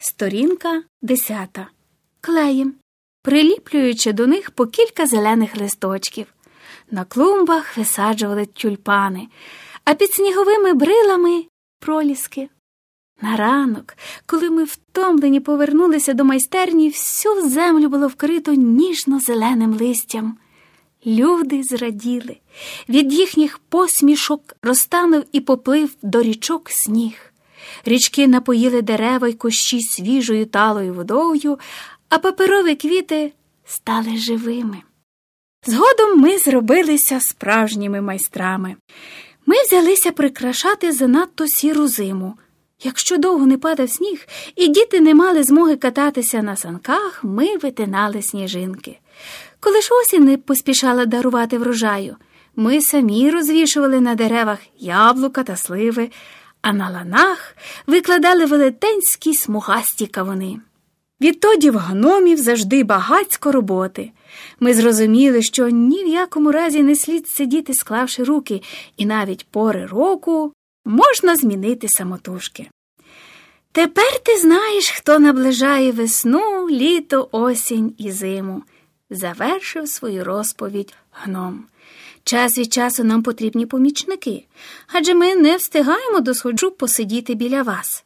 Сторінка десята. Клеєм, приліплюючи до них по кілька зелених листочків. На клумбах висаджували тюльпани, а під сніговими брилами проліски. На ранок, коли ми втомлені повернулися до майстерні, всю землю було вкрито ніжно-зеленим листям. Люди зраділи, від їхніх посмішок розтанув і поплив до річок сніг. Річки напоїли дерева й кущі свіжою талою водою, а паперові квіти стали живими. Згодом ми зробилися справжніми майстрами. Ми взялися прикрашати занадто сіру зиму. Якщо довго не падав сніг, і діти не мали змоги кататися на санках, ми витинали сніжинки. Коли ж осінь не поспішала дарувати врожаю, ми самі розвішували на деревах яблука та сливи, а на ланах викладали велетенські смугасті кавуни. Відтоді в гномів завжди багацько роботи. Ми зрозуміли, що ні в якому разі не слід сидіти, склавши руки, і навіть пори року можна змінити самотужки. Тепер ти знаєш, хто наближає весну, літо, осінь і зиму, завершив свою розповідь гном. Час від часу нам потрібні помічники, адже ми не встигаємо до сходжу посидіти біля вас.